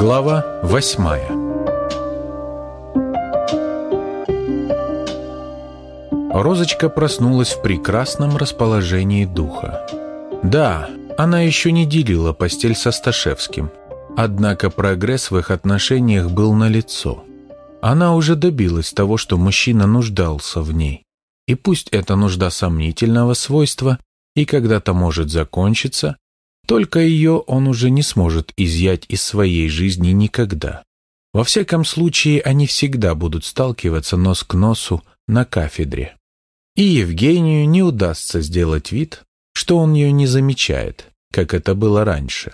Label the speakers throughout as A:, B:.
A: Глава восьмая Розочка проснулась в прекрасном расположении духа. Да, она еще не делила постель со Сташевским, однако прогресс в их отношениях был налицо. Она уже добилась того, что мужчина нуждался в ней. И пусть эта нужда сомнительного свойства и когда-то может закончиться, только ее он уже не сможет изъять из своей жизни никогда. Во всяком случае, они всегда будут сталкиваться нос к носу на кафедре. И Евгению не удастся сделать вид, что он ее не замечает, как это было раньше.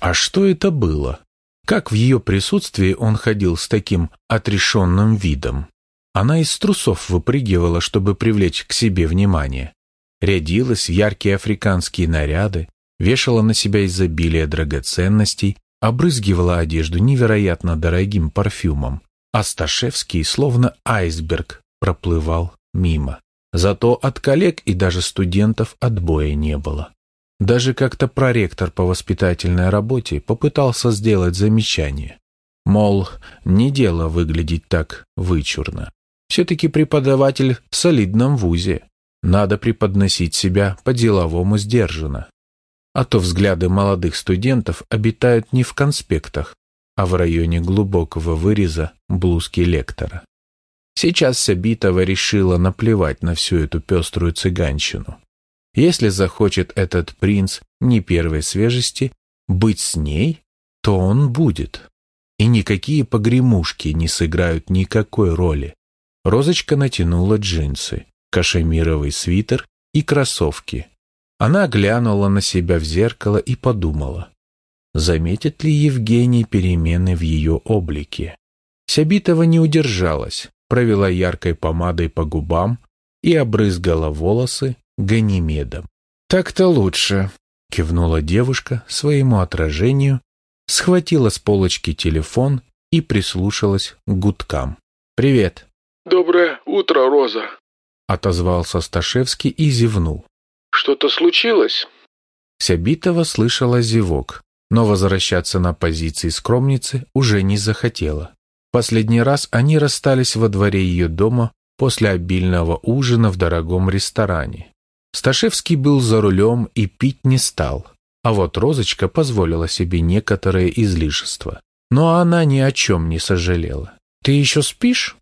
A: А что это было? Как в ее присутствии он ходил с таким отрешенным видом? Она из трусов выпрыгивала, чтобы привлечь к себе внимание. Рядилась в яркие африканские наряды, вешала на себя изобилие драгоценностей, обрызгивала одежду невероятно дорогим парфюмом, а Сташевский, словно айсберг, проплывал мимо. Зато от коллег и даже студентов отбоя не было. Даже как-то проректор по воспитательной работе попытался сделать замечание. Мол, не дело выглядеть так вычурно. Все-таки преподаватель в солидном вузе. Надо преподносить себя по-деловому сдержанно. А то взгляды молодых студентов обитают не в конспектах, а в районе глубокого выреза блузки лектора. Сейчас Сабитова решила наплевать на всю эту пеструю цыганщину. Если захочет этот принц не первой свежести быть с ней, то он будет. И никакие погремушки не сыграют никакой роли. Розочка натянула джинсы, кашемировый свитер и кроссовки. Она глянула на себя в зеркало и подумала, заметит ли Евгений перемены в ее облике. Сябитова не удержалась, провела яркой помадой по губам и обрызгала волосы ганимедом. «Так-то лучше», — кивнула девушка своему отражению, схватила с полочки телефон и прислушалась к гудкам. «Привет».
B: «Доброе утро, Роза», —
A: отозвался Сташевский и зевнул.
B: «Что-то случилось?»
A: Сябитова слышала зевок, но возвращаться на позиции скромницы уже не захотела. Последний раз они расстались во дворе ее дома после обильного ужина в дорогом ресторане. Сташевский был за рулем и пить не стал, а вот Розочка позволила себе некоторое излишество. Но она ни о чем не сожалела. «Ты еще спишь?»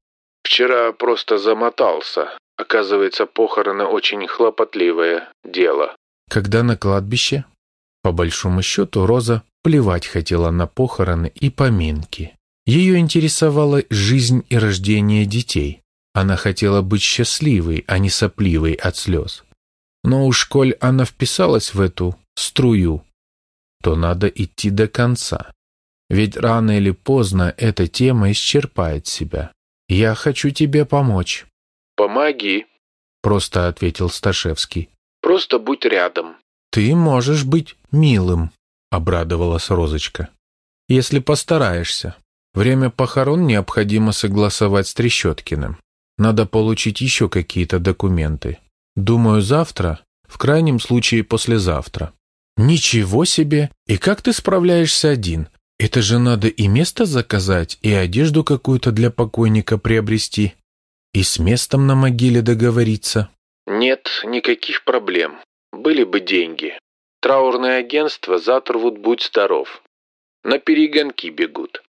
B: «Вчера просто замотался. Оказывается, похороны очень хлопотливое дело».
A: «Когда на кладбище?» По большому счету, Роза плевать хотела на похороны и поминки. Ее интересовала жизнь и рождение детей. Она хотела быть счастливой, а не сопливой от слез. Но уж коль она вписалась в эту струю, то надо идти до конца. Ведь рано или поздно эта тема исчерпает себя. «Я хочу тебе помочь».
B: «Помоги», —
A: просто ответил Сташевский.
B: «Просто будь рядом».
A: «Ты можешь быть милым», — обрадовалась Розочка. «Если постараешься. Время похорон необходимо согласовать с Трещоткиным. Надо получить еще какие-то документы. Думаю, завтра, в крайнем случае послезавтра. Ничего себе! И как ты справляешься один? Это же надо и место заказать, и одежду какую-то для покойника приобрести, и с местом на могиле договориться.
B: Нет никаких проблем. Были бы деньги. Траурное агентство завтра вот будь здоров. На перегонки бегут.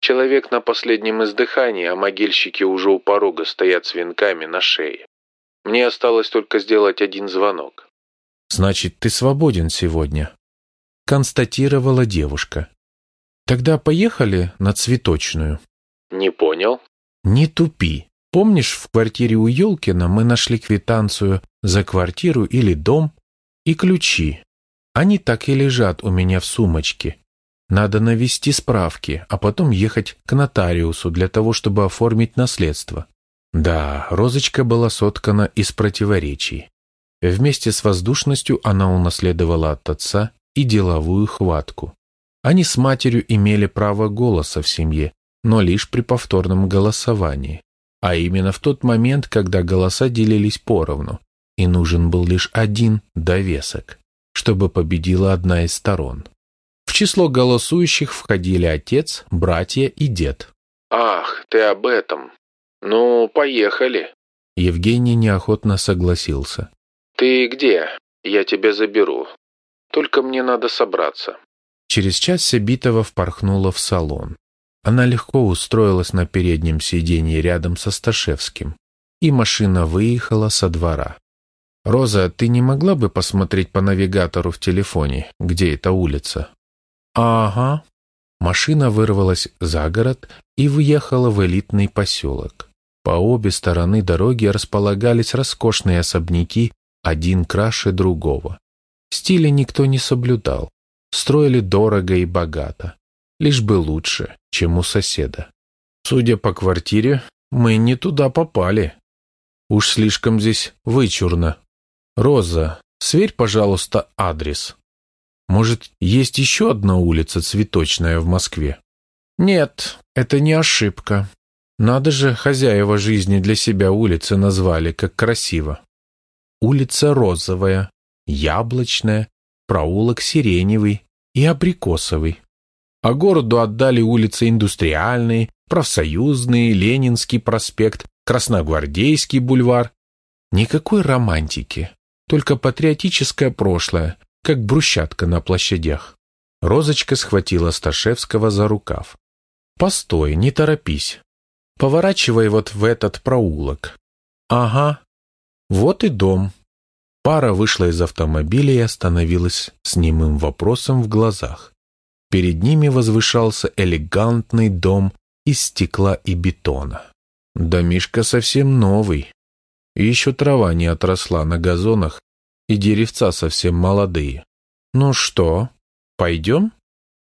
B: Человек на последнем издыхании, а могильщики уже у порога стоят с венками на шее. Мне осталось только сделать один звонок.
A: «Значит, ты свободен сегодня», — констатировала девушка. «Тогда поехали на цветочную».
B: «Не понял».
A: «Не тупи. Помнишь, в квартире у Ёлкина мы нашли квитанцию за квартиру или дом и ключи? Они так и лежат у меня в сумочке. Надо навести справки, а потом ехать к нотариусу для того, чтобы оформить наследство. Да, розочка была соткана из противоречий. Вместе с воздушностью она унаследовала от отца и деловую хватку. Они с матерью имели право голоса в семье, но лишь при повторном голосовании. А именно в тот момент, когда голоса делились поровну, и нужен был лишь один довесок, чтобы победила одна из сторон число голосующих входили отец, братья и дед.
B: «Ах, ты об этом. Ну, поехали».
A: Евгений неохотно согласился.
B: «Ты где? Я тебя заберу. Только мне надо собраться».
A: Через час Себитова впорхнула в салон. Она легко устроилась на переднем сиденье рядом со Сташевским, и машина выехала со двора. «Роза, ты не могла бы посмотреть по навигатору в телефоне, где эта улица?» «Ага». Машина вырвалась за город и въехала в элитный поселок. По обе стороны дороги располагались роскошные особняки, один краше другого. Стиля никто не соблюдал. Строили дорого и богато лишь бы лучше, чем у соседа. Судя по квартире, мы не туда попали. Уж слишком здесь вычурно. Роза, сверь, пожалуйста, адрес. Может, есть еще одна улица цветочная в Москве? Нет, это не ошибка. Надо же, хозяева жизни для себя улицы назвали, как красиво. Улица Розовая, Яблочная, проулок Сиреневый и Абрикосовый а городу отдали улицы Индустриальные, Профсоюзные, Ленинский проспект, Красногвардейский бульвар. Никакой романтики, только патриотическое прошлое, как брусчатка на площадях. Розочка схватила Сташевского за рукав. «Постой, не торопись. Поворачивай вот в этот проулок». «Ага. Вот и дом». Пара вышла из автомобиля и остановилась с немым вопросом в глазах. Перед ними возвышался элегантный дом из стекла и бетона. Домишка совсем новый. Еще трава не отросла на газонах, и деревца совсем молодые. «Ну что, пойдем?»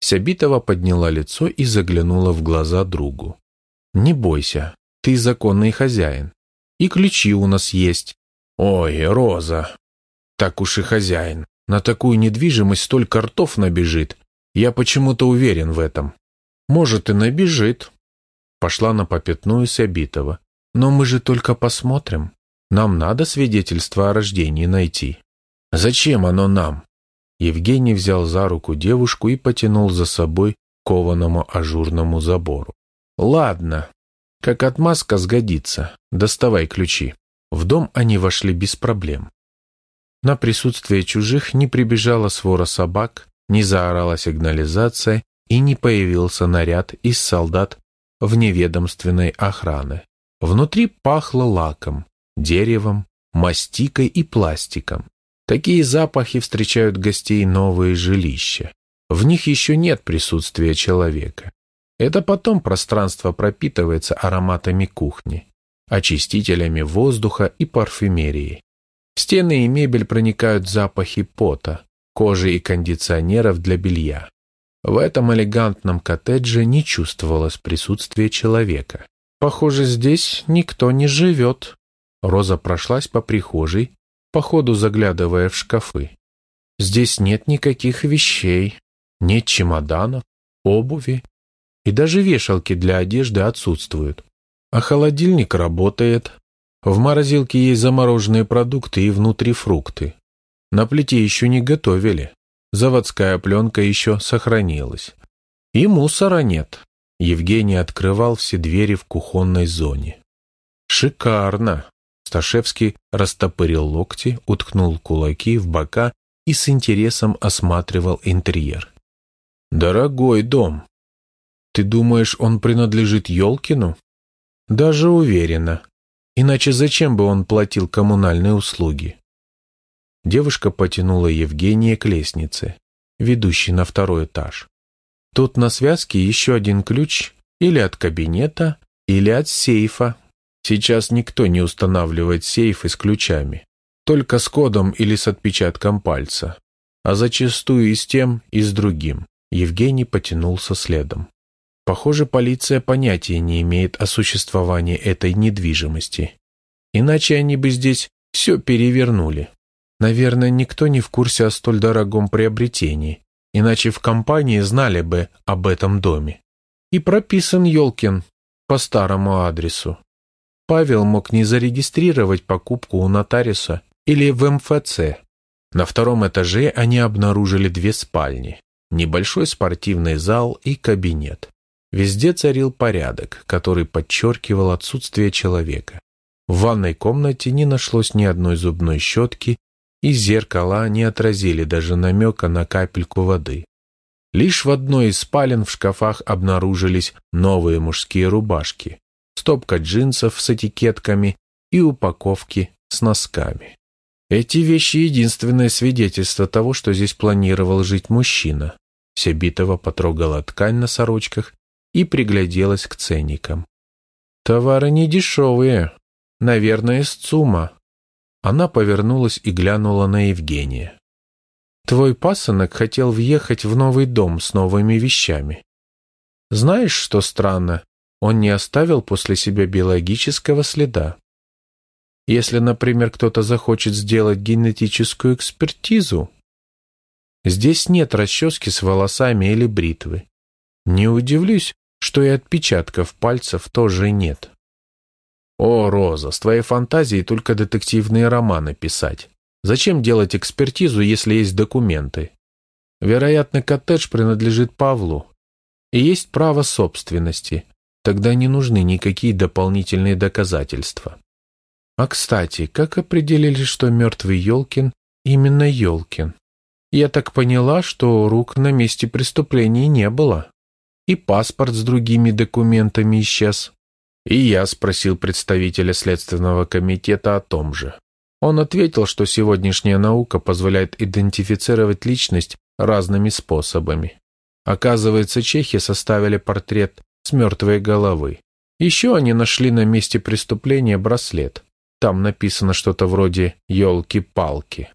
A: Сябитова подняла лицо и заглянула в глаза другу. «Не бойся, ты законный хозяин. И ключи у нас есть. Ой, Роза, так уж и хозяин. На такую недвижимость столько ртов набежит, я почему-то уверен в этом. Может, и набежит. Пошла на попятную Сябитова. Но мы же только посмотрим. Нам надо свидетельство о рождении найти. Зачем оно нам? Евгений взял за руку девушку и потянул за собой кованому ажурному забору. Ладно, как отмазка сгодится. Доставай ключи. В дом они вошли без проблем. На присутствие чужих не прибежала свора собак, не заорала сигнализация и не появился наряд из солдат вневедомственной охраны. Внутри пахло лаком, деревом, мастикой и пластиком. Такие запахи встречают гостей новые жилища. В них еще нет присутствия человека. Это потом пространство пропитывается ароматами кухни, очистителями воздуха и парфюмерией. В стены и мебель проникают запахи пота, кожи и кондиционеров для белья. В этом элегантном коттедже не чувствовалось присутствия человека. Похоже, здесь никто не живет. Роза прошлась по прихожей, по ходу заглядывая в шкафы. Здесь нет никаких вещей, нет чемоданов, обуви, и даже вешалки для одежды отсутствуют. А холодильник работает. В морозилке есть замороженные продукты и внутри фрукты. На плите еще не готовили. Заводская пленка еще сохранилась. И мусора нет. Евгений открывал все двери в кухонной зоне. «Шикарно!» Сташевский растопырил локти, уткнул кулаки в бока и с интересом осматривал интерьер. «Дорогой дом! Ты думаешь, он принадлежит Ёлкину?» «Даже уверена. Иначе зачем бы он платил коммунальные услуги?» Девушка потянула Евгения к лестнице, ведущей на второй этаж. Тут на связке еще один ключ или от кабинета, или от сейфа. Сейчас никто не устанавливает сейфы с ключами, только с кодом или с отпечатком пальца, а зачастую и с тем, и с другим. Евгений потянулся следом. Похоже, полиция понятия не имеет о существовании этой недвижимости. Иначе они бы здесь все перевернули. Наверное, никто не в курсе о столь дорогом приобретении, иначе в компании знали бы об этом доме. И прописан Ёлкин по старому адресу. Павел мог не зарегистрировать покупку у нотариуса или в МФЦ. На втором этаже они обнаружили две спальни. небольшой спортивный зал и кабинет. Везде царил порядок, который подчеркивал отсутствие человека. В ванной комнате не нашлось ни одной зубной щетки, и зеркала не отразили даже намека на капельку воды. Лишь в одной из спален в шкафах обнаружились новые мужские рубашки, стопка джинсов с этикетками и упаковки с носками. Эти вещи — единственное свидетельство того, что здесь планировал жить мужчина. Себитова потрогала ткань на сорочках и пригляделась к ценникам. «Товары не дешевые. Наверное, из ЦУМа». Она повернулась и глянула на Евгения. «Твой пасынок хотел въехать в новый дом с новыми вещами. Знаешь, что странно? Он не оставил после себя биологического следа. Если, например, кто-то захочет сделать генетическую экспертизу, здесь нет расчески с волосами или бритвы. Не удивлюсь, что и отпечатков пальцев тоже нет. О, Роза, с твоей фантазией только детективные романы писать. Зачем делать экспертизу, если есть документы? Вероятно, коттедж принадлежит Павлу. И есть право собственности. Тогда не нужны никакие дополнительные доказательства. А кстати, как определили, что мертвый Ёлкин именно Ёлкин? Я так поняла, что рук на месте преступления не было. И паспорт с другими документами исчез. И я спросил представителя Следственного комитета о том же. Он ответил, что сегодняшняя наука позволяет идентифицировать личность разными способами. Оказывается, чехи составили портрет с мертвой головы. Еще они нашли на месте преступления браслет. Там написано что-то вроде «елки-палки».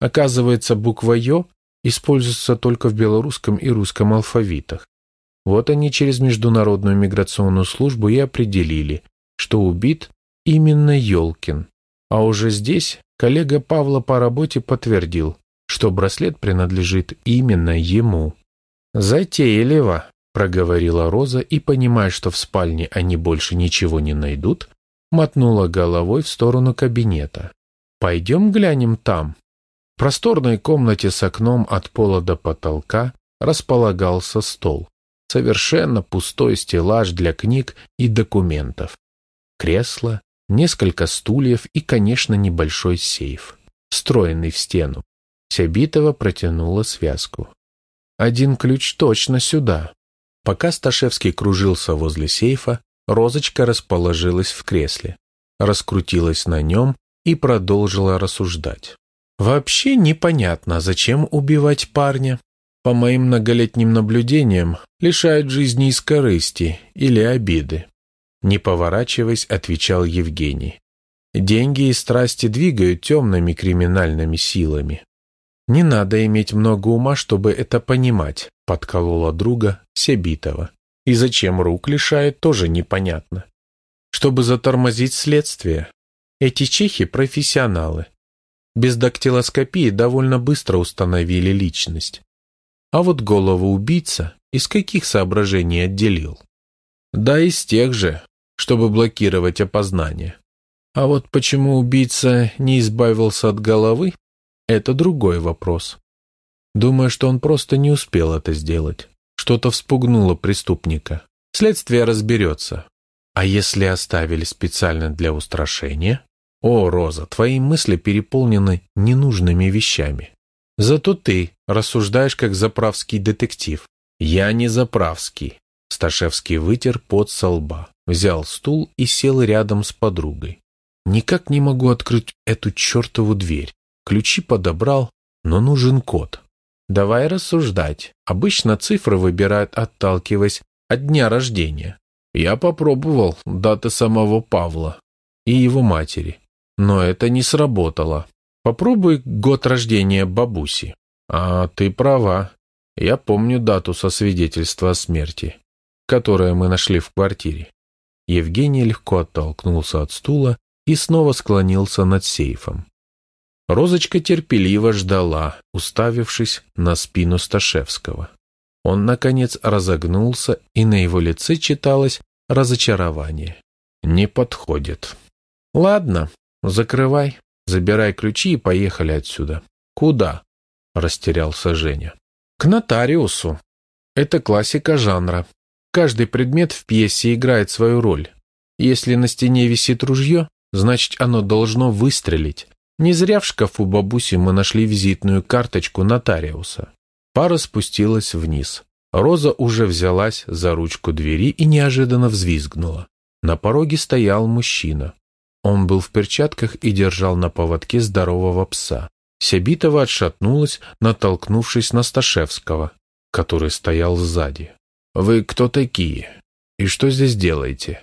A: Оказывается, буква «ё» используется только в белорусском и русском алфавитах. Вот они через Международную миграционную службу и определили, что убит именно Ёлкин. А уже здесь коллега Павла по работе подтвердил, что браслет принадлежит именно ему. «Затейливо», — проговорила Роза и, понимая, что в спальне они больше ничего не найдут, мотнула головой в сторону кабинета. «Пойдем глянем там». В просторной комнате с окном от пола до потолка располагался стол. Совершенно пустой стеллаж для книг и документов. Кресло, несколько стульев и, конечно, небольшой сейф, встроенный в стену. Сябитова протянула связку. «Один ключ точно сюда». Пока Сташевский кружился возле сейфа, Розочка расположилась в кресле, раскрутилась на нем и продолжила рассуждать. «Вообще непонятно, зачем убивать парня. По моим многолетним наблюдениям, лишают жизни из корысти или обиды». Не поворачиваясь, отвечал Евгений. «Деньги и страсти двигают темными криминальными силами. Не надо иметь много ума, чтобы это понимать», подколола друга Себитова. И зачем рук лишает, тоже непонятно. Чтобы затормозить следствие. Эти чехи – профессионалы. Без дактилоскопии довольно быстро установили личность. А вот голову убийца из каких соображений отделил? Да, из тех же, чтобы блокировать опознание. А вот почему убийца не избавился от головы, это другой вопрос. Думаю, что он просто не успел это сделать. Что-то вспугнуло преступника. Следствие разберется. А если оставили специально для устрашения? О, Роза, твои мысли переполнены ненужными вещами. Зато ты рассуждаешь как заправский детектив. Я не заправский. Сташевский вытер пот со лба, взял стул и сел рядом с подругой. Никак не могу открыть эту чертову дверь. Ключи подобрал, но нужен код. Давай рассуждать. Обычно цифры выбирают, отталкиваясь от дня рождения. Я попробовал даты самого Павла и его матери, но это не сработало. Попробуй год рождения бабуси. А ты права. Я помню дату со свидетельства о смерти, которое мы нашли в квартире. Евгений легко оттолкнулся от стула и снова склонился над сейфом. Розочка терпеливо ждала, уставившись на спину Сташевского. Он, наконец, разогнулся, и на его лице читалось разочарование. «Не подходит». «Ладно, закрывай, забирай ключи и поехали отсюда». «Куда?» — растерялся Женя. К нотариусу. Это классика жанра. Каждый предмет в пьесе играет свою роль. Если на стене висит ружье, значит оно должно выстрелить. Не зря в шкафу бабуси мы нашли визитную карточку нотариуса. Пара спустилась вниз. Роза уже взялась за ручку двери и неожиданно взвизгнула. На пороге стоял мужчина. Он был в перчатках и держал на поводке здорового пса. Сябитова отшатнулась, натолкнувшись на Сташевского, который стоял сзади. «Вы кто такие? И что здесь делаете?»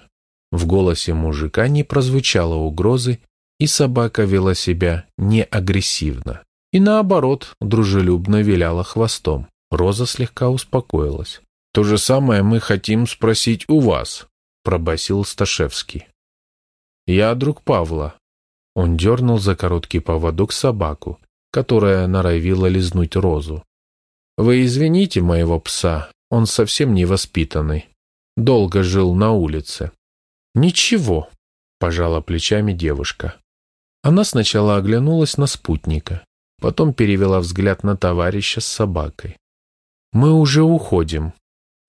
A: В голосе мужика не прозвучало угрозы, и собака вела себя не агрессивно. И наоборот, дружелюбно виляла хвостом. Роза слегка успокоилась. «То же самое мы хотим спросить у вас», — пробасил Сташевский. «Я друг Павла». Он дернул за короткий поводок собаку, которая норовила лизнуть Розу. «Вы извините моего пса, он совсем невоспитанный. Долго жил на улице». «Ничего», — пожала плечами девушка. Она сначала оглянулась на спутника, потом перевела взгляд на товарища с собакой. «Мы уже уходим.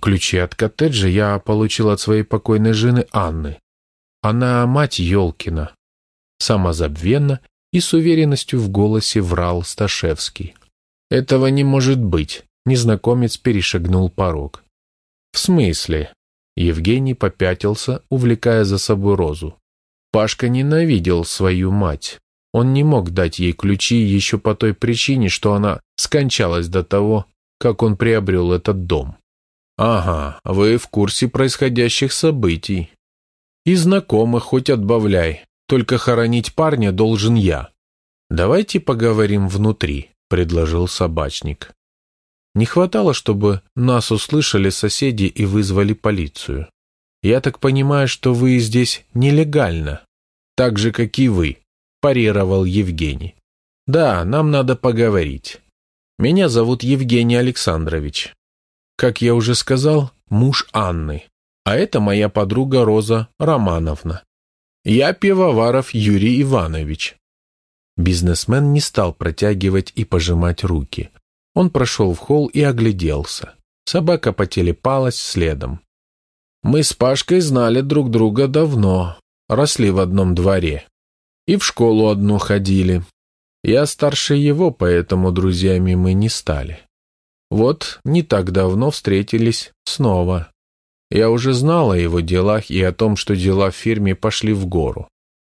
A: Ключи от коттеджа я получил от своей покойной жены Анны. Она мать Ёлкина». Самозабвенно и с уверенностью в голосе врал Сташевский. «Этого не может быть», — незнакомец перешагнул порог. «В смысле?» Евгений попятился, увлекая за собой Розу. Пашка ненавидел свою мать. Он не мог дать ей ключи еще по той причине, что она скончалась до того, как он приобрел этот дом. «Ага, вы в курсе происходящих событий. И знакомых хоть отбавляй, только хоронить парня должен я. Давайте поговорим внутри», — предложил собачник. Не хватало, чтобы нас услышали соседи и вызвали полицию. Я так понимаю, что вы здесь нелегально, так же, как и вы, парировал Евгений. Да, нам надо поговорить. Меня зовут Евгений Александрович. Как я уже сказал, муж Анны. А это моя подруга Роза Романовна. Я Пивоваров Юрий Иванович. Бизнесмен не стал протягивать и пожимать руки. Он прошел в холл и огляделся. Собака потелепалась следом. Мы с Пашкой знали друг друга давно, росли в одном дворе. И в школу одну ходили. Я старше его, поэтому друзьями мы не стали. Вот не так давно встретились снова. Я уже знал о его делах и о том, что дела в фирме пошли в гору.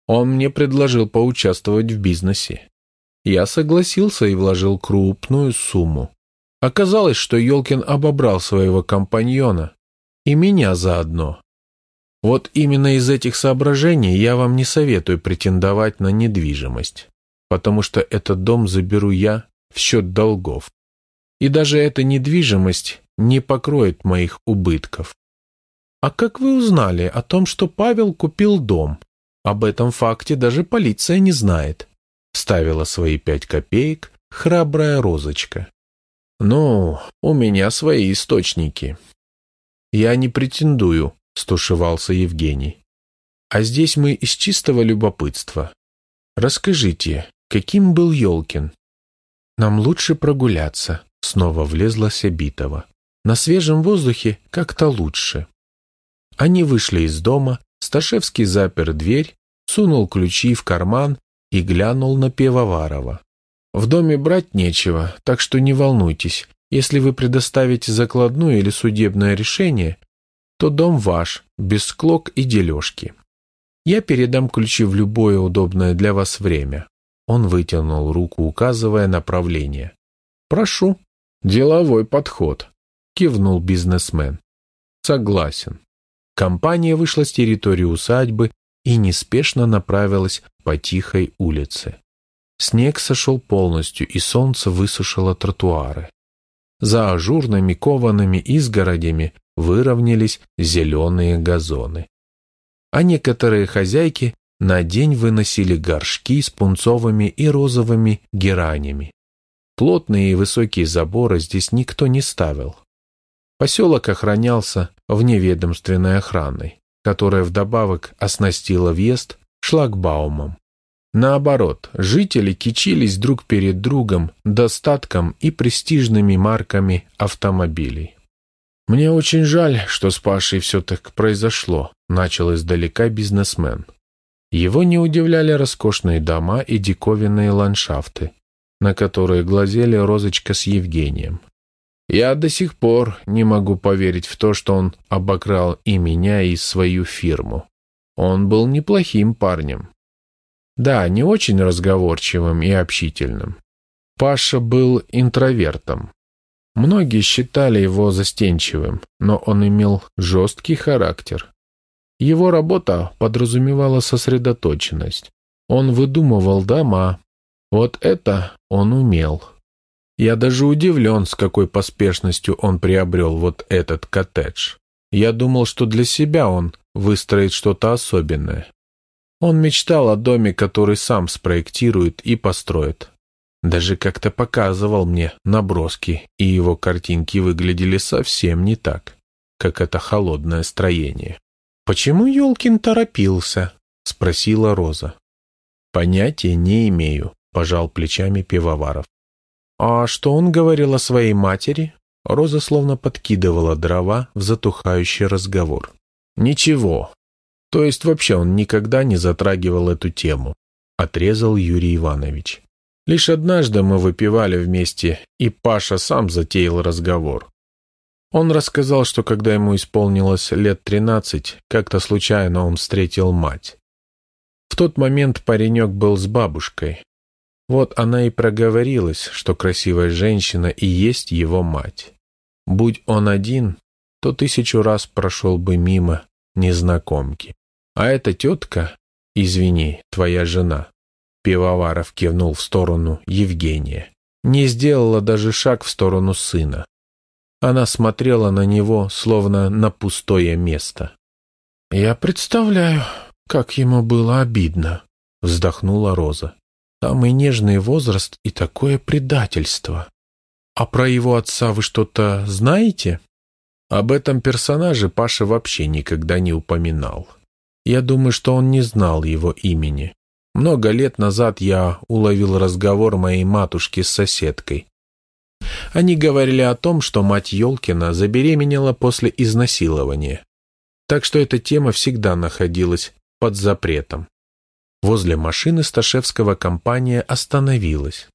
A: Он мне предложил поучаствовать в бизнесе. Я согласился и вложил крупную сумму. Оказалось, что Ёлкин обобрал своего компаньона, и меня заодно. Вот именно из этих соображений я вам не советую претендовать на недвижимость, потому что этот дом заберу я в счет долгов. И даже эта недвижимость не покроет моих убытков. А как вы узнали о том, что Павел купил дом? Об этом факте даже полиция не знает. Вставила свои пять копеек храбрая розочка. Ну, у меня свои источники. «Я не претендую», — стушевался Евгений. «А здесь мы из чистого любопытства. Расскажите, каким был Ёлкин?» «Нам лучше прогуляться», — снова влезла Сябитова. «На свежем воздухе как-то лучше». Они вышли из дома, Сташевский запер дверь, сунул ключи в карман и глянул на Пивоварова. «В доме брать нечего, так что не волнуйтесь, если вы предоставите закладную или судебное решение, то дом ваш, без склок и дележки. Я передам ключи в любое удобное для вас время. Он вытянул руку, указывая направление. Прошу. Деловой подход. Кивнул бизнесмен. Согласен. Компания вышла с территории усадьбы и неспешно направилась по тихой улице. Снег сошел полностью, и солнце высушило тротуары. За ажурными коваными изгородями выровнялись зеленые газоны. А некоторые хозяйки на день выносили горшки с пунцовыми и розовыми геранями. Плотные и высокие заборы здесь никто не ставил. Поселок охранялся вневедомственной охраной, которая вдобавок оснастила въезд шлагбаумом. Наоборот, жители кичились друг перед другом достатком и престижными марками автомобилей. «Мне очень жаль, что с Пашей все так произошло», — начал издалека бизнесмен. Его не удивляли роскошные дома и диковинные ландшафты, на которые глазели Розочка с Евгением. Я до сих пор не могу поверить в то, что он обокрал и меня, и свою фирму. Он был неплохим парнем. Да, не очень разговорчивым и общительным. Паша был интровертом. Многие считали его застенчивым, но он имел жесткий характер. Его работа подразумевала сосредоточенность. Он выдумывал дома. Вот это он умел. Я даже удивлен, с какой поспешностью он приобрел вот этот коттедж. Я думал, что для себя он выстроит что-то особенное. Он мечтал о доме, который сам спроектирует и построит. Даже как-то показывал мне наброски, и его картинки выглядели совсем не так, как это холодное строение. «Почему Ёлкин торопился?» — спросила Роза. «Понятия не имею», — пожал плечами пивоваров. «А что он говорил о своей матери?» Роза словно подкидывала дрова в затухающий разговор. «Ничего. То есть вообще он никогда не затрагивал эту тему», — отрезал Юрий Иванович. «Лишь однажды мы выпивали вместе, и Паша сам затеял разговор. Он рассказал, что когда ему исполнилось лет тринадцать, как-то случайно он встретил мать. В тот момент паренек был с бабушкой, вот она и проговорилась, что красивая женщина и есть его мать. Будь он один, то тысячу раз прошел бы мимо незнакомки. А эта тетка, извини, твоя жена, Пивоваров кивнул в сторону Евгения, не сделала даже шаг в сторону сына. Она смотрела на него, словно на пустое место. «Я представляю, как ему было обидно», — вздохнула Роза. Самый нежный возраст и такое предательство. А про его отца вы что-то знаете? Об этом персонаже Паша вообще никогда не упоминал. Я думаю, что он не знал его имени. Много лет назад я уловил разговор моей матушки с соседкой. Они говорили о том, что мать Ёлкина забеременела после изнасилования. Так что эта тема всегда находилась под запретом. Возле машины Сташевского компания остановилась.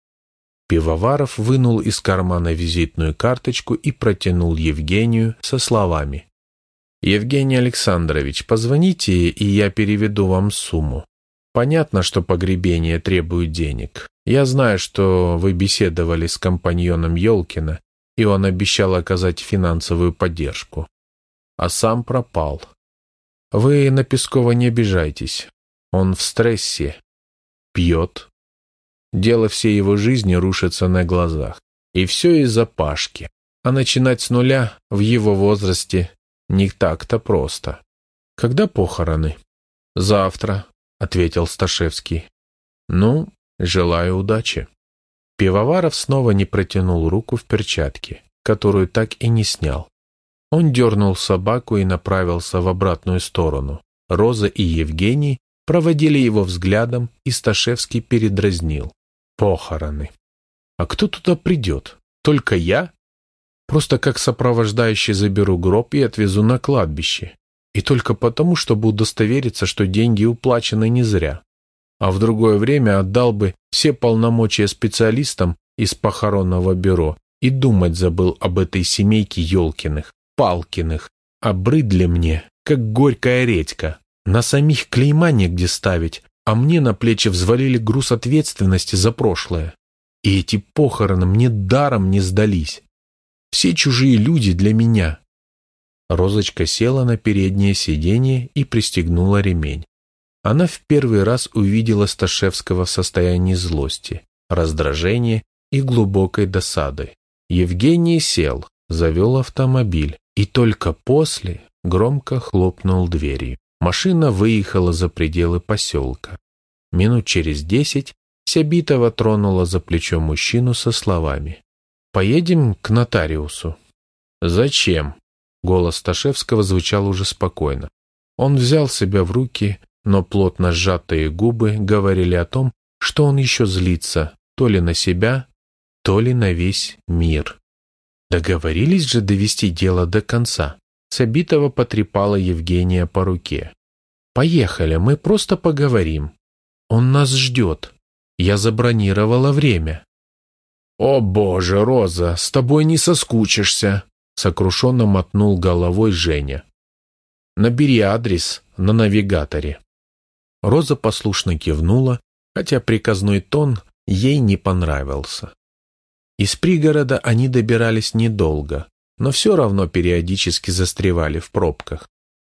A: Пивоваров вынул из кармана визитную карточку и протянул Евгению со словами. «Евгений Александрович, позвоните, и я переведу вам сумму. Понятно, что погребение требует денег. Я знаю, что вы беседовали с компаньоном Ёлкина, и он обещал оказать финансовую поддержку. А сам пропал. Вы на Пескова не обижайтесь. Он в стрессе, пьет. Дело всей его жизни рушится на глазах. И все из-за Пашки. А начинать с нуля в его возрасте не так-то просто. Когда похороны? Завтра, ответил Сташевский. Ну, желаю удачи. Пивоваров снова не протянул руку в перчатке, которую так и не снял. Он дернул собаку и направился в обратную сторону. Роза и Евгений проводили его взглядом, и Сташевский передразнил. Похороны. А кто туда придет? Только я? Просто как сопровождающий заберу гроб и отвезу на кладбище. И только потому, чтобы удостовериться, что деньги уплачены не зря. А в другое время отдал бы все полномочия специалистам из похоронного бюро и думать забыл об этой семейке Ёлкиных, Палкиных. Обрыдли мне, как горькая редька. На самих клейма негде ставить, а мне на плечи взвалили груз ответственности за прошлое. И эти похороны мне даром не сдались. Все чужие люди для меня. Розочка села на переднее сиденье и пристегнула ремень. Она в первый раз увидела Сташевского в состоянии злости, раздражения и глубокой досады. Евгений сел, завел автомобиль и только после громко хлопнул дверью. Машина выехала за пределы поселка. Минут через десять Сябитова тронула за плечо мужчину со словами. «Поедем к нотариусу». «Зачем?» Голос Сташевского звучал уже спокойно. Он взял себя в руки, но плотно сжатые губы говорили о том, что он еще злится то ли на себя, то ли на весь мир. Договорились же довести дело до конца. Сабитова потрепала Евгения по руке. «Поехали, мы просто поговорим. Он нас ждет. Я забронировала время». «О боже, Роза, с тобой не соскучишься!» Сокрушенно мотнул головой Женя. «Набери адрес на навигаторе». Роза послушно кивнула, хотя приказной тон ей не понравился. Из пригорода они добирались недолго, но все равно периодически застревали в пробках.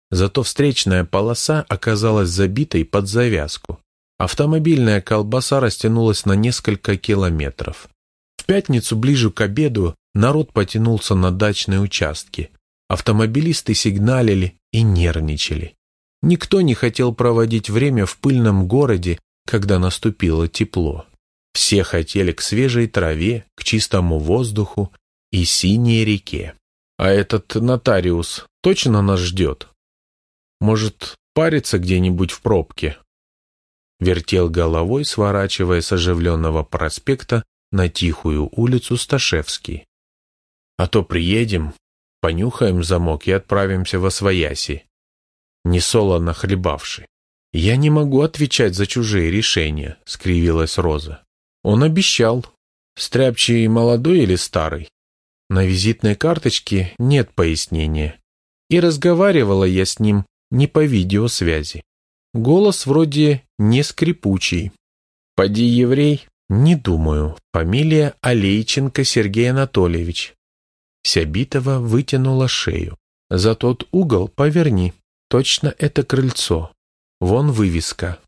A: Зато встречная полоса оказалась забитой под завязку. Автомобильная колбаса растянулась на несколько километров. В пятницу ближе к обеду народ потянулся на дачные участки. Автомобилисты сигналили и нервничали. Никто не хотел проводить время в пыльном городе, когда наступило тепло. Все хотели к свежей траве, к чистому воздуху и синей реке. А этот нотариус точно нас ждет? Может, париться где-нибудь в пробке? Вертел головой, сворачивая с оживленного проспекта на тихую улицу Сташевский. А то приедем, понюхаем замок и отправимся во свояси, несолоно хлебавши. «Я не могу отвечать за чужие решения», — скривилась Роза. «Он обещал. Стряпчий молодой или старый?» На визитной карточке нет пояснения. И разговаривала я с ним не по видеосвязи. Голос вроде не скрипучий. «Поди еврей?» «Не думаю. Фамилия Алейченко Сергей Анатольевич». Сябитова вытянула шею. «За тот угол поверни. Точно это крыльцо. Вон вывеска.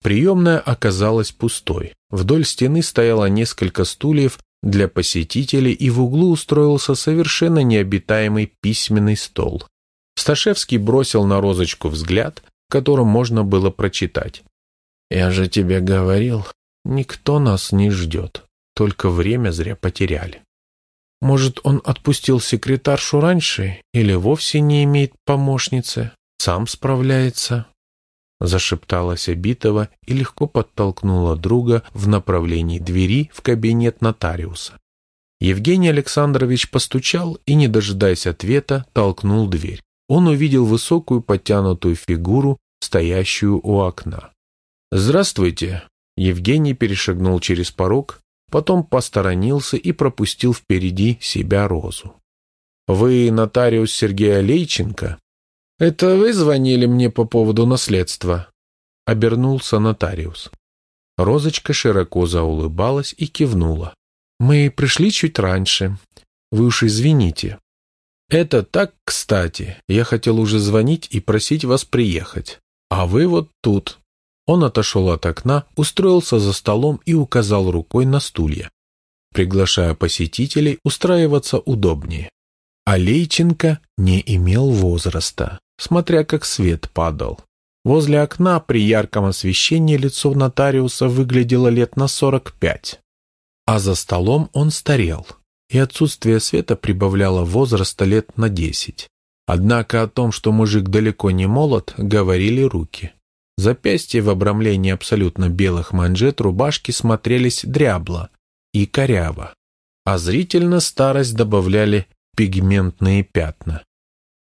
A: Приемная оказалась пустой. Вдоль стены стояло несколько стульев для посетителей, и в углу устроился совершенно необитаемый письменный стол. Сташевский бросил на розочку взгляд, в котором можно было прочитать. «Я же тебе говорил, никто нас не ждет, только время зря потеряли. Может, он отпустил секретаршу раньше или вовсе не имеет помощницы, сам справляется?» Зашепталась Обитова и легко подтолкнула друга в направлении двери в кабинет нотариуса. Евгений Александрович постучал и, не дожидаясь ответа, толкнул дверь. Он увидел высокую подтянутую фигуру, стоящую у окна. «Здравствуйте!» Евгений перешагнул через порог, потом посторонился и пропустил впереди себя Розу. «Вы нотариус Сергея Лейченко?» «Это вы звонили мне по поводу наследства?» — обернулся нотариус. Розочка широко заулыбалась и кивнула. «Мы пришли чуть раньше. Вы уж извините». «Это так кстати. Я хотел уже звонить и просить вас приехать. А вы вот тут». Он отошел от окна, устроился за столом и указал рукой на стулья, приглашая посетителей устраиваться удобнее. А Лейченко не имел возраста смотря как свет падал. Возле окна при ярком освещении лицо нотариуса выглядело лет на сорок пять. А за столом он старел, и отсутствие света прибавляло возраста лет на десять. Однако о том, что мужик далеко не молод, говорили руки. Запястья в обрамлении абсолютно белых манжет рубашки смотрелись дрябло и коряво, а зрительно старость добавляли пигментные пятна.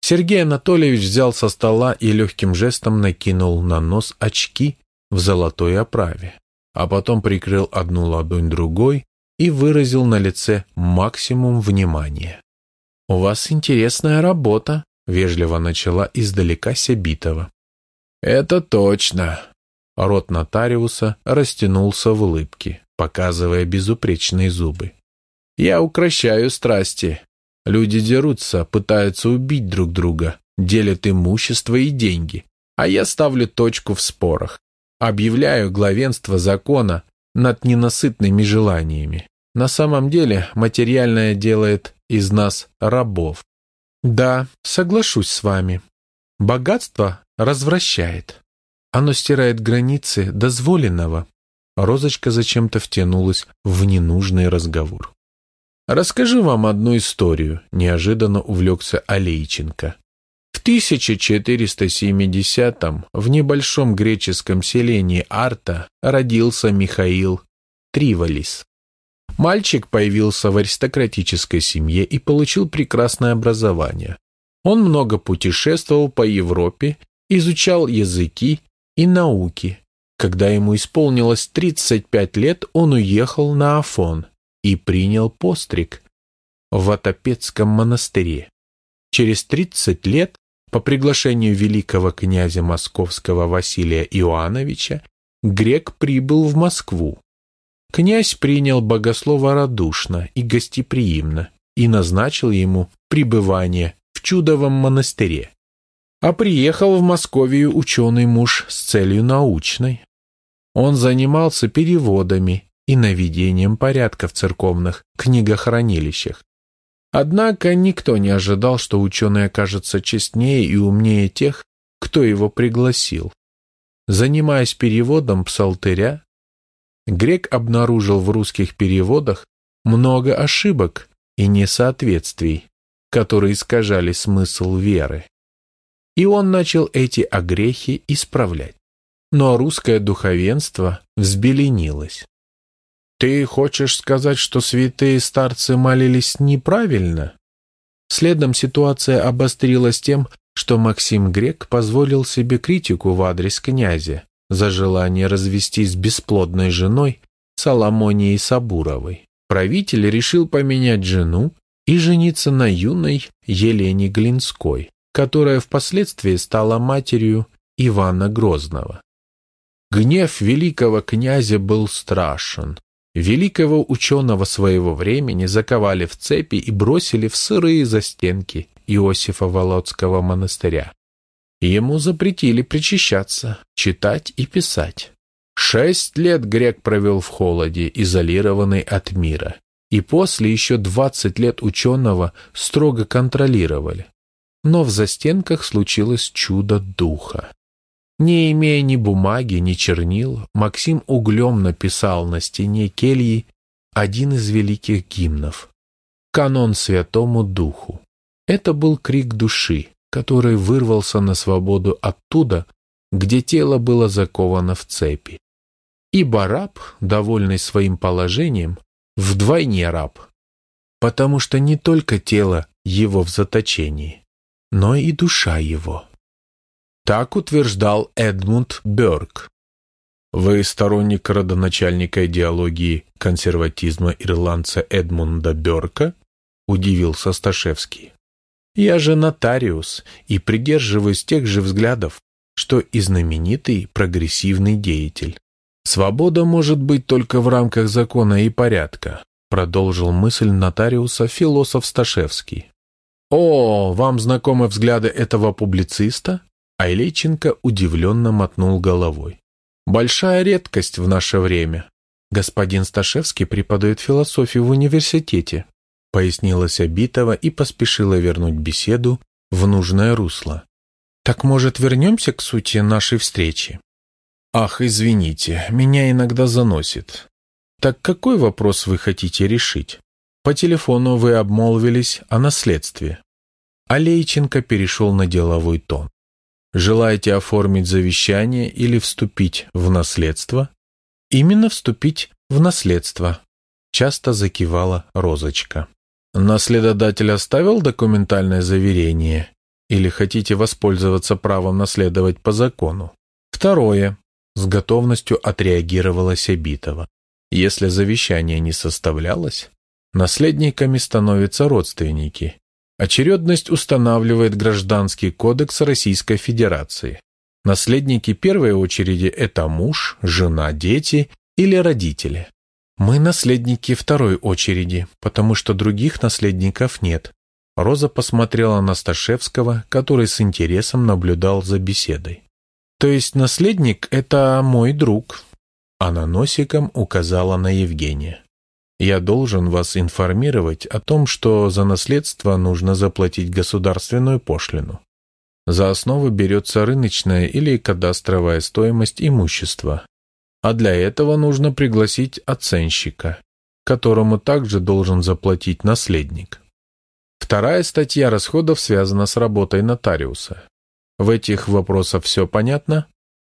A: Сергей Анатольевич взял со стола и легким жестом накинул на нос очки в золотой оправе, а потом прикрыл одну ладонь другой и выразил на лице максимум внимания. «У вас интересная работа», — вежливо начала издалека Себитова. «Это точно!» Рот нотариуса растянулся в улыбке, показывая безупречные зубы. «Я укращаю страсти, Люди дерутся, пытаются убить друг друга, делят имущество и деньги. А я ставлю точку в спорах. Объявляю главенство закона над ненасытными желаниями. На самом деле материальное делает из нас рабов. Да, соглашусь с вами. Богатство развращает. Оно стирает границы дозволенного. Розочка зачем-то втянулась в ненужный разговор. «Расскажу вам одну историю», — неожиданно увлекся Алейченко. В 1470-м в небольшом греческом селении Арта родился Михаил Тривалис. Мальчик появился в аристократической семье и получил прекрасное образование. Он много путешествовал по Европе, изучал языки и науки. Когда ему исполнилось 35 лет, он уехал на Афон и принял постриг в Атопецком монастыре. Через 30 лет по приглашению великого князя московского Василия Иоанновича грек прибыл в Москву. Князь принял богослова радушно и гостеприимно и назначил ему пребывание в чудовом монастыре. А приехал в Московию ученый муж с целью научной. Он занимался переводами и наведением порядка в церковных книгохранилищах. Однако никто не ожидал, что ученый окажется честнее и умнее тех, кто его пригласил. Занимаясь переводом псалтыря, Грек обнаружил в русских переводах много ошибок и несоответствий, которые искажали смысл веры. И он начал эти огрехи исправлять. Но русское духовенство взбеленилось. «Ты хочешь сказать, что святые старцы молились неправильно?» Следом ситуация обострилась тем, что Максим Грек позволил себе критику в адрес князя за желание развестись с бесплодной женой Соломонией Сабуровой. Правитель решил поменять жену и жениться на юной Елене Глинской, которая впоследствии стала матерью Ивана Грозного. Гнев великого князя был страшен. Великого ученого своего времени заковали в цепи и бросили в сырые застенки Иосифа Володского монастыря. Ему запретили причащаться, читать и писать. Шесть лет грек провел в холоде, изолированный от мира. И после еще двадцать лет ученого строго контролировали. Но в застенках случилось чудо духа. Не имея ни бумаги, ни чернил, Максим углем написал на стене кельи один из великих гимнов — «Канон Святому Духу». Это был крик души, который вырвался на свободу оттуда, где тело было заковано в цепи. И раб, довольный своим положением, вдвойне раб, потому что не только тело его в заточении, но и душа его. Так утверждал Эдмунд Бёрк. Вы сторонник родоначальника идеологии консерватизма ирландца Эдмунда Бёрка? Удивился Сташевский. Я же нотариус и придерживаюсь тех же взглядов, что и знаменитый прогрессивный деятель. Свобода может быть только в рамках закона и порядка, продолжил мысль нотариуса философ Сташевский. О, вам знакомы взгляды этого публициста? Айлейченко удивленно мотнул головой. «Большая редкость в наше время. Господин Сташевский преподает философию в университете», пояснила Сябитова и поспешила вернуть беседу в нужное русло. «Так, может, вернемся к сути нашей встречи?» «Ах, извините, меня иногда заносит. Так какой вопрос вы хотите решить? По телефону вы обмолвились о наследстве». Алейченко перешел на деловой тон. Желаете оформить завещание или вступить в наследство? Именно вступить в наследство, часто закивала Розочка. Наследодатель оставил документальное заверение или хотите воспользоваться правом наследовать по закону? Второе. С готовностью отреагировала Себитова. Если завещание не составлялось, наследниками становятся родственники, Очередность устанавливает Гражданский кодекс Российской Федерации. Наследники первой очереди – это муж, жена, дети или родители. Мы наследники второй очереди, потому что других наследников нет. Роза посмотрела на Сташевского, который с интересом наблюдал за беседой. То есть наследник – это мой друг. Она носиком указала на Евгения. Я должен вас информировать о том, что за наследство нужно заплатить государственную пошлину. За основу берется рыночная или кадастровая стоимость имущества, а для этого нужно пригласить оценщика, которому также должен заплатить наследник. Вторая статья расходов связана с работой нотариуса. В этих вопросах все понятно?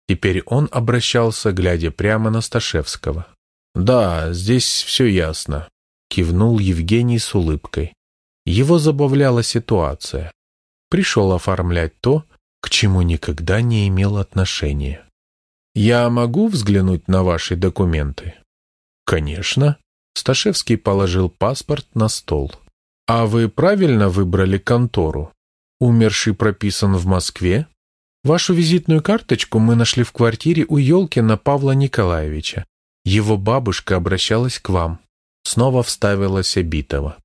A: Теперь он обращался, глядя прямо на Сташевского. «Да, здесь все ясно», — кивнул Евгений с улыбкой. Его забавляла ситуация. Пришел оформлять то, к чему никогда не имел отношения. «Я могу взглянуть на ваши документы?» «Конечно». Сташевский положил паспорт на стол. «А вы правильно выбрали контору? Умерший прописан в Москве? Вашу визитную карточку мы нашли в квартире у Ёлкина Павла Николаевича. Его бабушка обращалась к вам». Снова вставилась Обитова.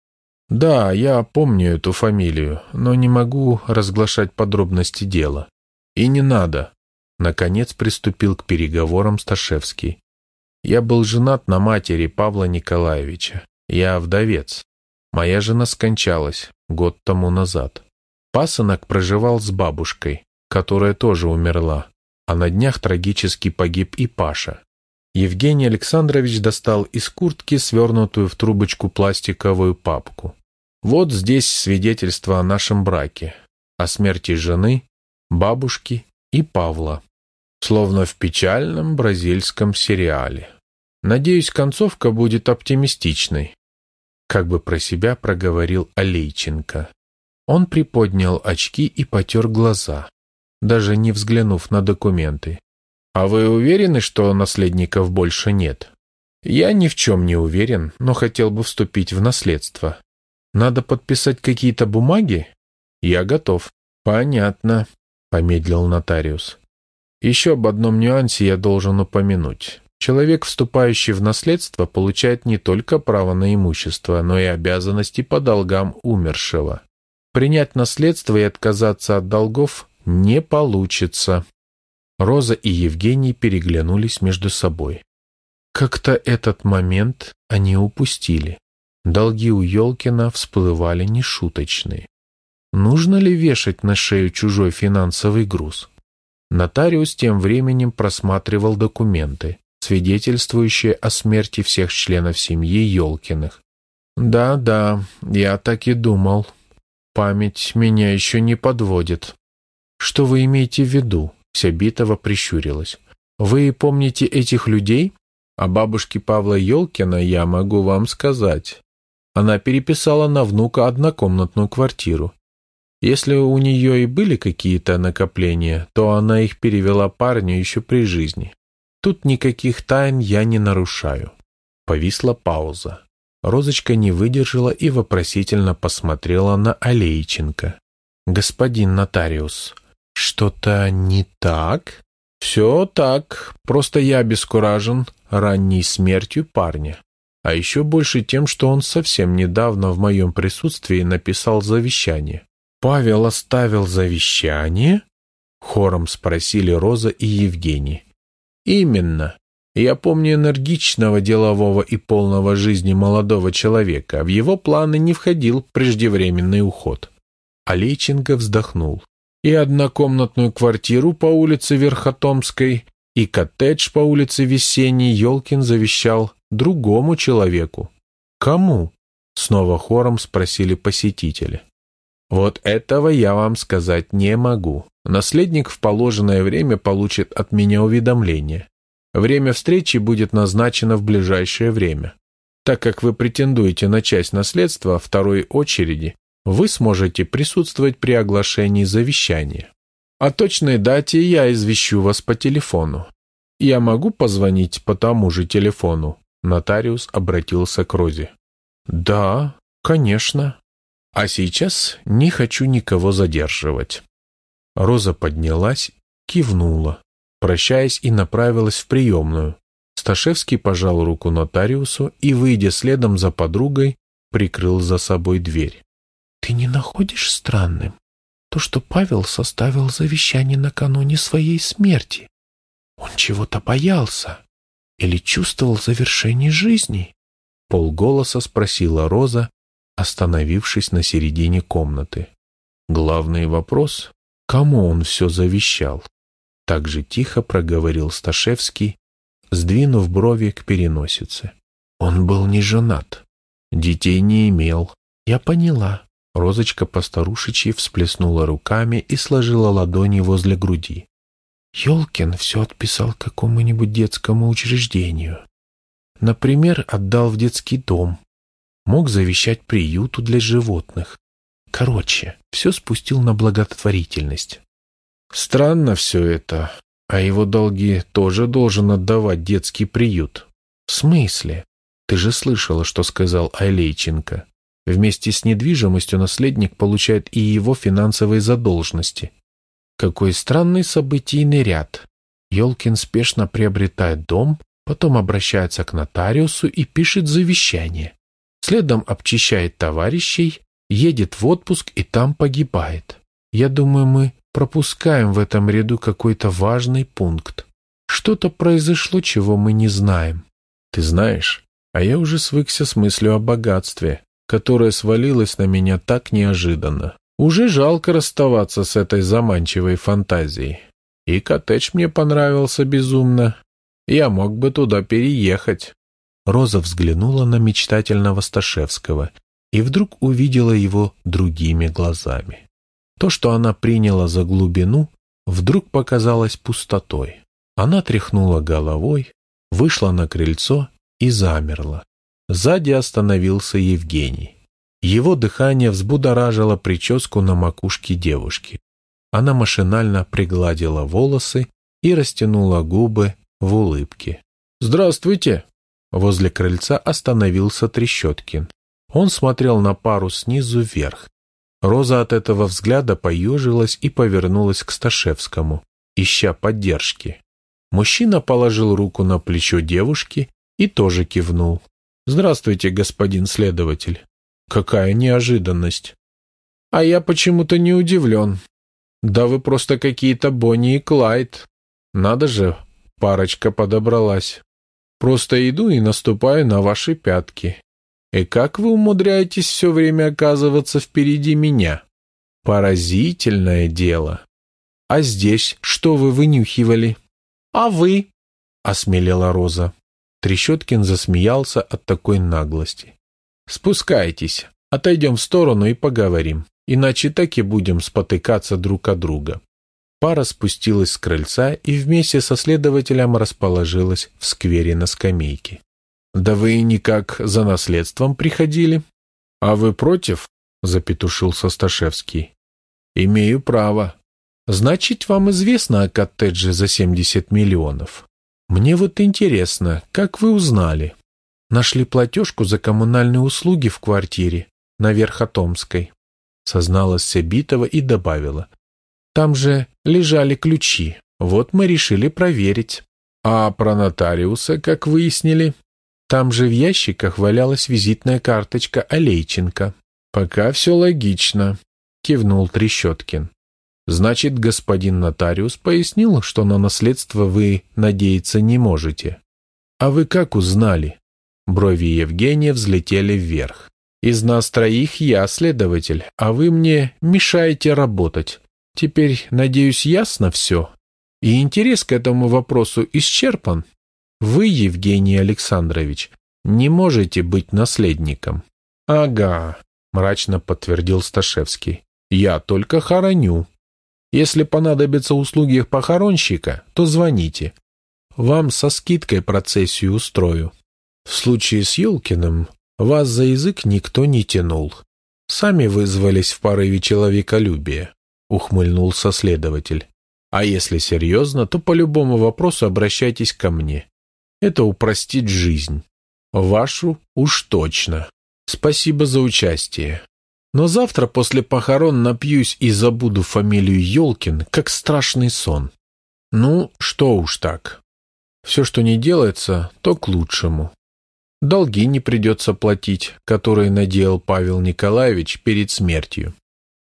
A: «Да, я помню эту фамилию, но не могу разглашать подробности дела. И не надо. Наконец приступил к переговорам Сташевский. «Я был женат на матери Павла Николаевича. Я вдовец. Моя жена скончалась год тому назад. Пасынок проживал с бабушкой, которая тоже умерла, а на днях трагически погиб и Паша. Евгений Александрович достал из куртки свернутую в трубочку пластиковую папку. Вот здесь свидетельство о нашем браке, о смерти жены, бабушки и Павла. Словно в печальном бразильском сериале. Надеюсь, концовка будет оптимистичной. Как бы про себя проговорил Алейченко. Он приподнял очки и потер глаза, даже не взглянув на документы. «А вы уверены, что наследников больше нет?» «Я ни в чем не уверен, но хотел бы вступить в наследство. Надо подписать какие-то бумаги?» «Я готов». «Понятно», помедлил нотариус. Еще об одном нюансе я должен упомянуть. Человек, вступающий в наследство, получает не только право на имущество, но и обязанности по долгам умершего. Принять наследство и отказаться от долгов не получится. Роза и Евгений переглянулись между собой. Как-то этот момент они упустили. Долги у Ёлкина всплывали нешуточные. Нужно ли вешать на шею чужой финансовый груз? Нотариус тем временем просматривал документы, свидетельствующие о смерти всех членов семьи Ёлкиных. «Да-да, я так и думал. Память меня еще не подводит». «Что вы имеете в виду?» Сябитова прищурилась. «Вы помните этих людей?» «О бабушке Павла Ёлкина я могу вам сказать. Она переписала на внука однокомнатную квартиру. Если у нее и были какие-то накопления, то она их перевела парню еще при жизни. Тут никаких тайн я не нарушаю. Повисла пауза. Розочка не выдержала и вопросительно посмотрела на Алейченко. «Господин нотариус, что-то не так?» «Все так, просто я обескуражен ранней смертью парня. А еще больше тем, что он совсем недавно в моем присутствии написал завещание. Павел оставил завещание? Хором спросили Роза и Евгений. Именно. Я помню энергичного, делового и полного жизни молодого человека. В его планы не входил преждевременный уход. Алейченко вздохнул. И однокомнатную квартиру по улице Верхотомской, и коттедж по улице Весенней Ёлкин завещал другому человеку. Кому? Снова хором спросили посетители. Вот этого я вам сказать не могу. Наследник в положенное время получит от меня уведомление. Время встречи будет назначено в ближайшее время. Так как вы претендуете на часть наследства второй очереди, вы сможете присутствовать при оглашении завещания. О точной дате я извещу вас по телефону. Я могу позвонить по тому же телефону?» Нотариус обратился к Розе. «Да, конечно», а сейчас не хочу никого задерживать. Роза поднялась, кивнула, прощаясь и направилась в приемную. Сташевский пожал руку нотариусу и, выйдя следом за подругой, прикрыл за собой дверь. «Ты не находишь странным то, что Павел составил завещание накануне своей смерти? Он чего-то боялся или чувствовал завершение жизни?» Полголоса спросила Роза, остановившись на середине комнаты. Главный вопрос — кому он все завещал? Так же тихо проговорил Сташевский, сдвинув брови к переносице. Он был не женат, детей не имел. Я поняла. Розочка постарушечьи всплеснула руками и сложила ладони возле груди. Ёлкин все отписал какому-нибудь детскому учреждению. Например, отдал в детский дом. Мог завещать приюту для животных. Короче, все спустил на благотворительность. Странно все это. А его долги тоже должен отдавать детский приют. В смысле? Ты же слышала, что сказал Айлейченко. Вместе с недвижимостью наследник получает и его финансовые задолженности. Какой странный событийный ряд. Ёлкин спешно приобретает дом, потом обращается к нотариусу и пишет завещание. Следом обчищает товарищей, едет в отпуск и там погибает. Я думаю, мы пропускаем в этом ряду какой-то важный пункт. Что-то произошло, чего мы не знаем. Ты знаешь, а я уже свыкся с мыслью о богатстве, которое свалилось на меня так неожиданно. Уже жалко расставаться с этой заманчивой фантазией. И коттедж мне понравился безумно. Я мог бы туда переехать. Роза взглянула на мечтательного Сташевского и вдруг увидела его другими глазами. То, что она приняла за глубину, вдруг показалось пустотой. Она тряхнула головой, вышла на крыльцо и замерла. Сзади остановился Евгений. Его дыхание взбудоражило прическу на макушке девушки. Она машинально пригладила волосы и растянула губы в улыбке. «Здравствуйте!» Возле крыльца остановился Трещоткин. Он смотрел на пару снизу вверх. Роза от этого взгляда поежилась и повернулась к Сташевскому, ища поддержки. Мужчина положил руку на плечо девушки и тоже кивнул. «Здравствуйте, господин следователь. Какая неожиданность. А я почему-то не удивлен. Да вы просто какие-то Бонни и Клайд. Надо же, парочка подобралась. Просто иду и наступаю на ваши пятки. И как вы умудряетесь все время оказываться впереди меня? Поразительное дело. А здесь что вы вынюхивали? А вы? Осмелела Роза. Трещоткин засмеялся от такой наглости. «Спускайтесь, отойдем в сторону и поговорим, иначе так и будем спотыкаться друг от друга». Пара спустилась с крыльца и вместе со следователем расположилась в сквере на скамейке. «Да вы никак за наследством приходили?» «А вы против?» — запетушился Сташевский. «Имею право. Значит, вам известно о коттедже за семьдесят миллионов. Мне вот интересно, как вы узнали?» Нашли платежку за коммунальные услуги в квартире на Верхотомской. Созналась Себитова и добавила. Там же лежали ключи. Вот мы решили проверить. А про нотариуса, как выяснили? Там же в ящиках валялась визитная карточка Олейченко. Пока все логично, кивнул Трещоткин. Значит, господин нотариус пояснил, что на наследство вы надеяться не можете. А вы как узнали? Брови Евгения взлетели вверх. «Из нас троих я следователь, а вы мне мешаете работать. Теперь, надеюсь, ясно все? И интерес к этому вопросу исчерпан? Вы, Евгений Александрович, не можете быть наследником». «Ага», — мрачно подтвердил Сташевский. «Я только хороню. Если понадобятся услуги похоронщика, то звоните. Вам со скидкой процессию устрою». В случае с Юлкиным вас за язык никто не тянул. Сами вызвались в порыве человеколюбия, ухмыльнулся следователь. А если серьезно, то по любому вопросу обращайтесь ко мне. Это упростит жизнь. Вашу уж точно. Спасибо за участие. Но завтра после похорон напьюсь и забуду фамилию Ёлкин, как страшный сон. Ну, что уж так. Все, что не делается, то к лучшему. Долги не придется платить, которые надел Павел Николаевич перед смертью.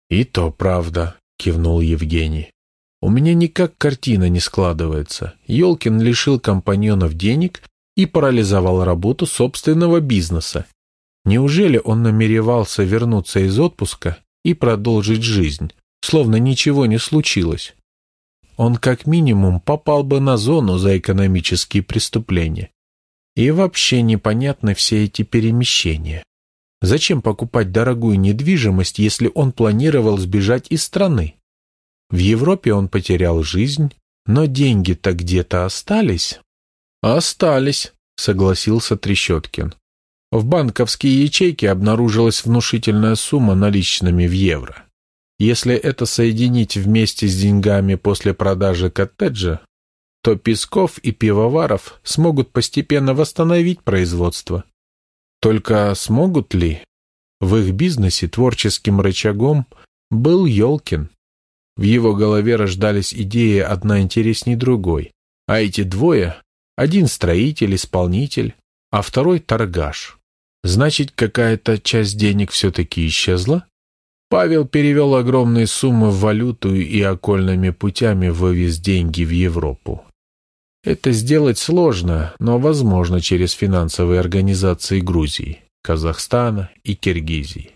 A: И то правда, кивнул Евгений. У меня никак картина не складывается. Ёлкин лишил компаньонов денег и парализовал работу собственного бизнеса. Неужели он намеревался вернуться из отпуска и продолжить жизнь, словно ничего не случилось? Он как минимум попал бы на зону за экономические преступления. И вообще непонятны все эти перемещения. Зачем покупать дорогую недвижимость, если он планировал сбежать из страны? В Европе он потерял жизнь, но деньги-то где-то остались. Остались, согласился Трещоткин. В банковские ячейки обнаружилась внушительная сумма наличными в евро. Если это соединить вместе с деньгами после продажи коттеджа, то Песков и Пивоваров смогут постепенно восстановить производство. Только смогут ли? В их бизнесе творческим рычагом был Ёлкин. В его голове рождались идеи одна интересней другой, а эти двое — один строитель, исполнитель, а второй — торгаш. Значит, какая-то часть денег все-таки исчезла? Павел перевел огромные суммы в валюту и окольными путями вывез деньги в Европу. Это сделать сложно, но возможно через финансовые организации Грузии, Казахстана и Киргизии.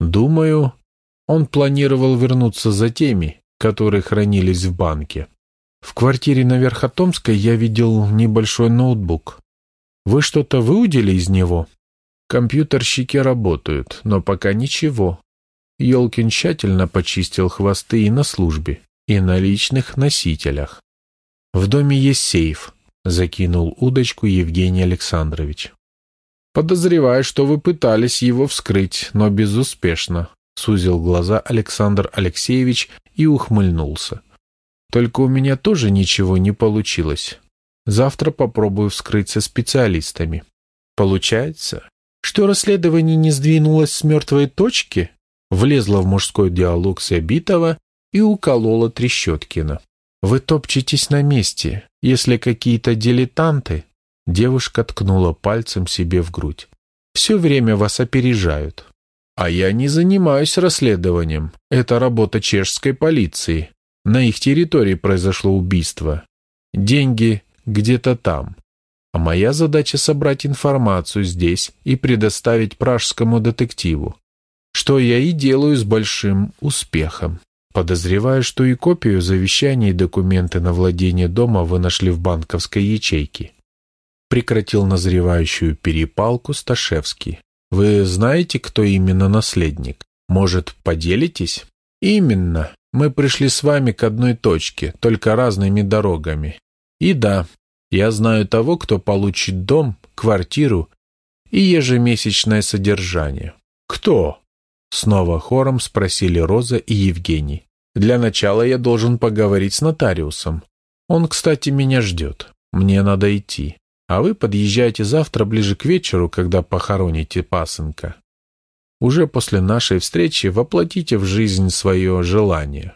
A: Думаю, он планировал вернуться за теми, которые хранились в банке. В квартире на Верхотомской я видел небольшой ноутбук. Вы что-то выудили из него? Компьютерщики работают, но пока ничего. Ёлкин тщательно почистил хвосты и на службе, и на личных носителях. В доме есть сейф, закинул удочку Евгений Александрович. Подозреваю, что вы пытались его вскрыть, но безуспешно, сузил глаза Александр Алексеевич и ухмыльнулся. Только у меня тоже ничего не получилось. Завтра попробую вскрыть со специалистами. Получается, что расследование не сдвинулось с мертвой точки? Влезла в мужской диалог Сябитова и уколола Трещоткина. Вы топчетесь на месте, если какие-то дилетанты...» Девушка ткнула пальцем себе в грудь. «Все время вас опережают. А я не занимаюсь расследованием. Это работа чешской полиции. На их территории произошло убийство. Деньги где-то там. А моя задача собрать информацию здесь и предоставить пражскому детективу. Что я и делаю с большим успехом. Подозреваю, что и копию завещания и документы на владение дома вы нашли в банковской ячейке. Прекратил назревающую перепалку Сташевский. Вы знаете, кто именно наследник? Может, поделитесь? Именно. Мы пришли с вами к одной точке, только разными дорогами. И да, я знаю того, кто получит дом, квартиру и ежемесячное содержание. Кто? Снова хором спросили Роза и Евгений. «Для начала я должен поговорить с нотариусом. Он, кстати, меня ждет. Мне надо идти. А вы подъезжайте завтра ближе к вечеру, когда похороните пасынка. Уже после нашей встречи воплотите в жизнь свое желание».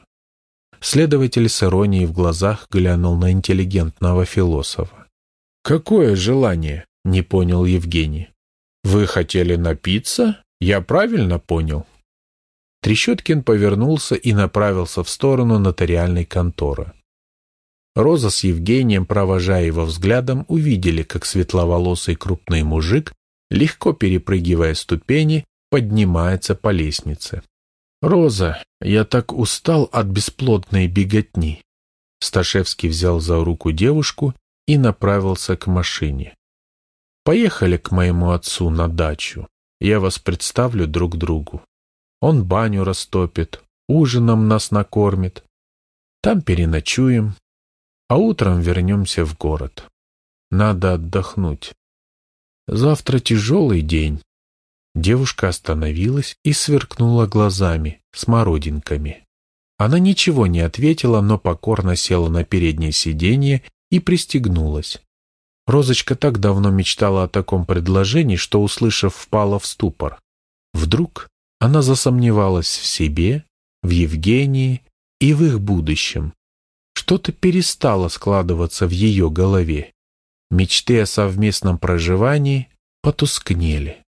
A: Следователь с иронией в глазах глянул на интеллигентного философа. «Какое желание?» — не понял Евгений. «Вы хотели напиться?» Я правильно понял?» Трещоткин повернулся и направился в сторону нотариальной конторы. Роза с Евгением, провожая его взглядом, увидели, как светловолосый крупный мужик, легко перепрыгивая ступени, поднимается по лестнице. «Роза, я так устал от бесплодной беготни!» Сташевский взял за руку девушку и направился к машине. «Поехали к моему отцу на дачу. Я вас представлю друг другу. Он баню растопит, ужином нас накормит. Там переночуем, а утром вернемся в город. Надо отдохнуть. Завтра тяжелый день. Девушка остановилась и сверкнула глазами, смородинками. Она ничего не ответила, но покорно села на переднее сиденье и пристегнулась. Розочка так давно мечтала о таком предложении, что, услышав, впала в ступор. Вдруг она засомневалась в себе, в Евгении и в их будущем. Что-то перестало складываться в ее голове. Мечты о совместном проживании потускнели.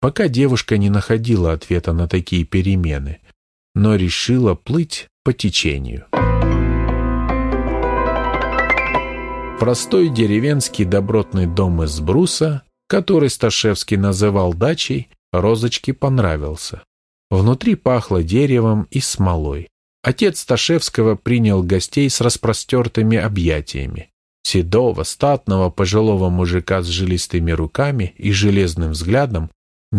A: Пока девушка не находила ответа на такие перемены, но решила плыть по течению. Простой деревенский добротный дом из бруса, который Сташевский называл дачей, Розочке понравился. Внутри пахло деревом и смолой. Отец Сташевского принял гостей с распростертыми объятиями. Седого, статного, пожилого мужика с жилистыми руками и железным взглядом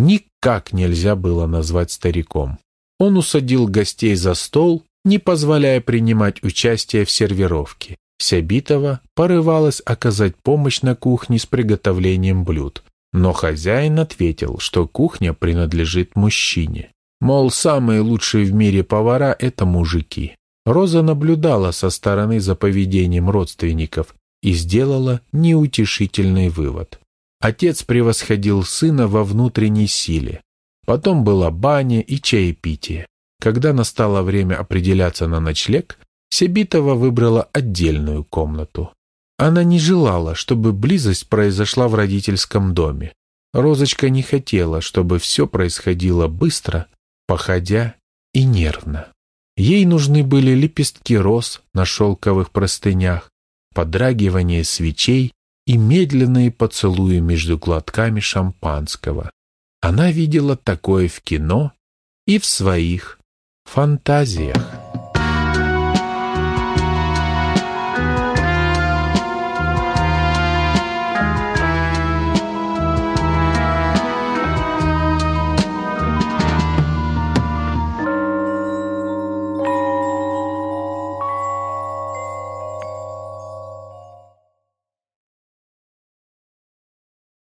A: никак нельзя было назвать стариком. Он усадил гостей за стол, не позволяя принимать участие в сервировке. Сябитова порывалась оказать помощь на кухне с приготовлением блюд, но хозяин ответил, что кухня принадлежит мужчине. Мол, самые лучшие в мире повара – это мужики. Роза наблюдала со стороны за поведением родственников и сделала неутешительный вывод. Отец превосходил сына во внутренней силе. Потом была баня и чаепитие. Когда настало время определяться на ночлег, Себитова выбрала отдельную комнату. Она не желала, чтобы близость произошла в родительском доме. Розочка не хотела, чтобы все происходило быстро, походя и нервно. Ей нужны были лепестки роз на шелковых простынях, подрагивание свечей и медленные поцелуи между глотками шампанского. Она видела такое в кино и в своих фантазиях.